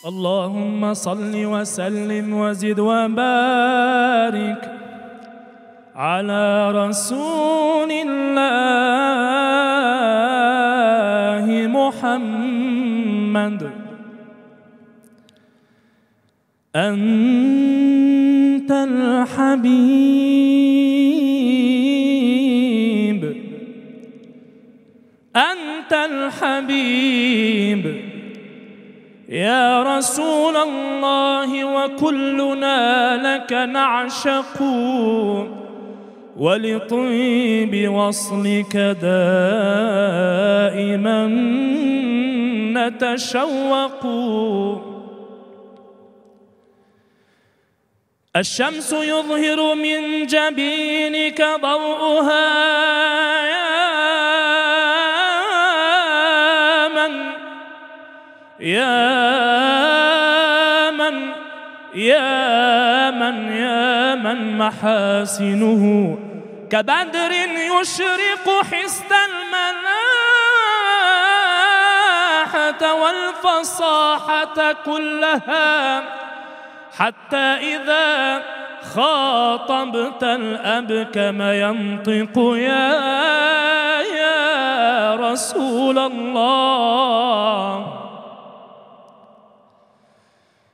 اللهم صل وسلم وزد وبارك على رسول الله محمد. أنت الحبيب. أنت الحبيب. يا رسول الله وكلنا لك نعشق. ولطيب وصلك دائما نتشوق. الشمس يظهر من جبينك ضوءها. يا من يا من يا من محاسنه. كبدر يشرق حسن الملاحة والفصاحة كلها. حتى إذا خاطبت الأبكم ينطق يا يا رسول الله.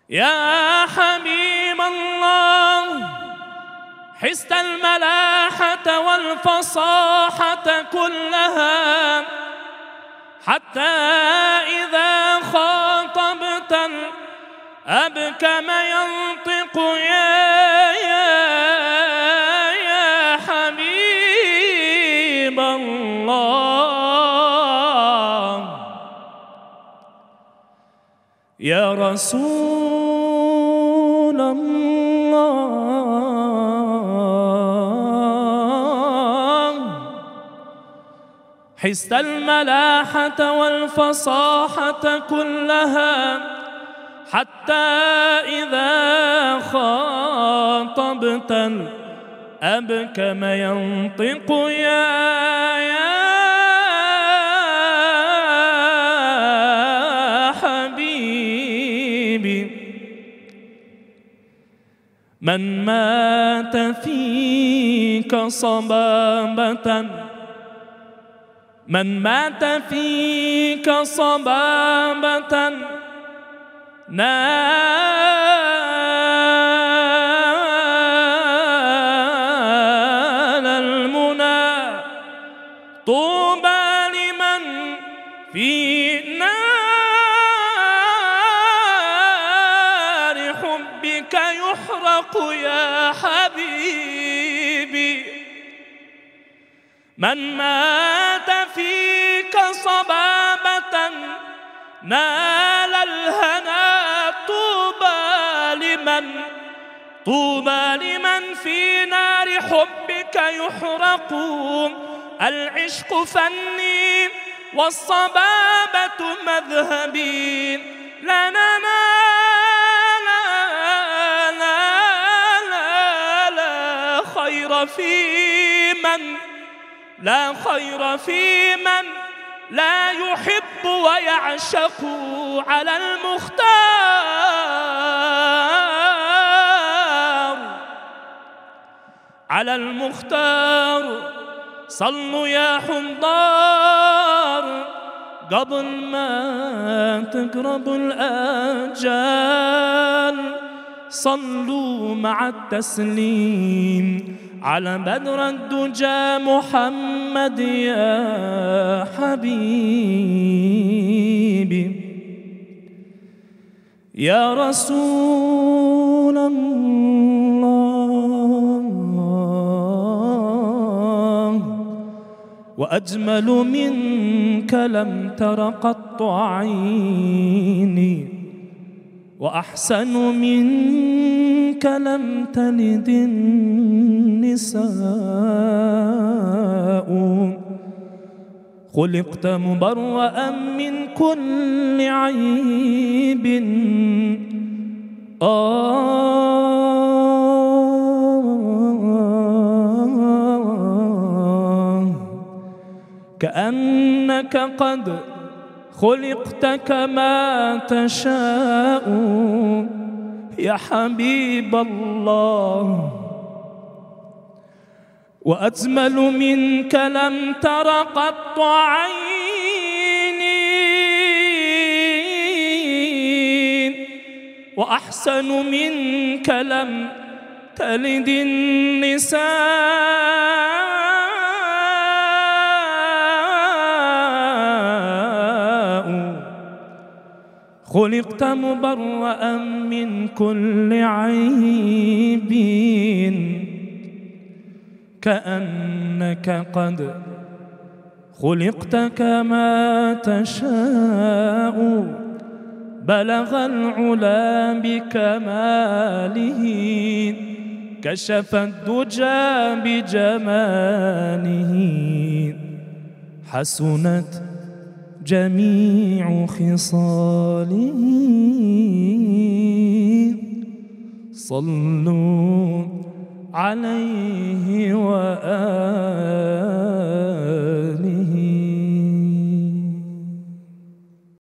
يا حبيب الله حست الملاحة والفصاحة كلها حتى إذا خاطبت الأبكم ينطق يا يا يا حبيب الله. يا رسول الله. حست الملاحة والفصاحة كلها حتى إذا خاطبت الأبكم ينطق يا يا من مات فيك صبابة. من مات فيك صبابة. نال المنى. طوبى لمن في نار يحرق يا حبيبي. من مات فيك صبابة نال الهنا طوبى لمن؟ طوبى لمن في نار حبك يحرق؟ العشق فني والصبابة مذهبي لا في من لا خير في من لا يحب ويعشق على المختار. على المختار. صلوا يا حمضار قبل ما تقرب الآجال صلوا مع التسليم. على بدر الدجى محمد يا حبيبي يا رسول الله وأجمل منك لم تر قط عيني وأحسن منك لم تلد النساء. خلقت مبرأ من كل عيب. آه كأنك قد خلقت كما تشاء. يا حبيب الله. وأجمل منك لم تر قط عيني وأحسن منك لم تلد النساء. خلقت مبرأ من كل عيب كأنك قد خلقت كما تشاء بلغ العلا بكماله كشف الدجى بجماله حسنت جميع خصاله. صلوا عليه وآله